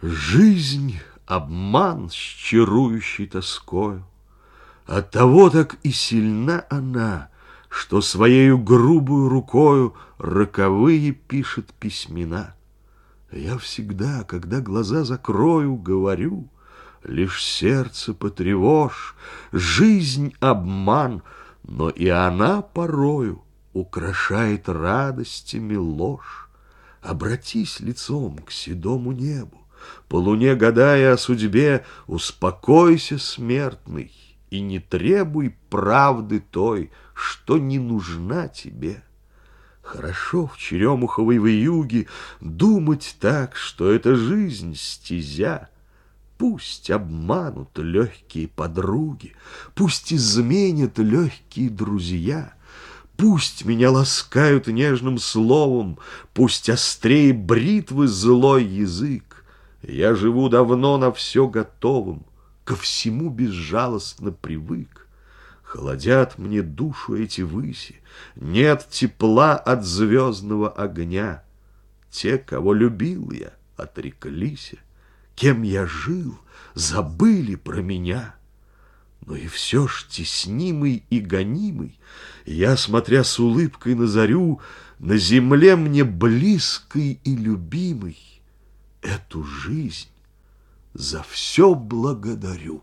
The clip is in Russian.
Жизнь — обман с чарующей тоскою. Оттого так и сильна она, Что своею грубую рукою Роковые пишет письмена. Я всегда, когда глаза закрою, Говорю, лишь сердце потревожь, Жизнь — обман, но и она порою Украшает радостями ложь. Обратись лицом к седому небу, по луне гадая о судьбе, успокойся, смертный, и не требуй правды той, что не нужна тебе. Хорошо в черемуховой вьюге думать так, что эта жизнь стезя. Пусть обманут легкие подруги, пусть изменят легкие друзья. Пусть меня ласкают нежным словом, Пусть острее бритвы злой язык. Я живу давно на все готовым, Ко всему безжалостно привык. Холодят мне душу эти выси, Нет тепла от звездного огня. Те, кого любил я, отреклись, Кем я жил, забыли про меня. Но и все ж теснимый и гонимый, Я, смотря с улыбкой на зарю, На земле мне близкой и любимой, Эту жизнь за все благодарю.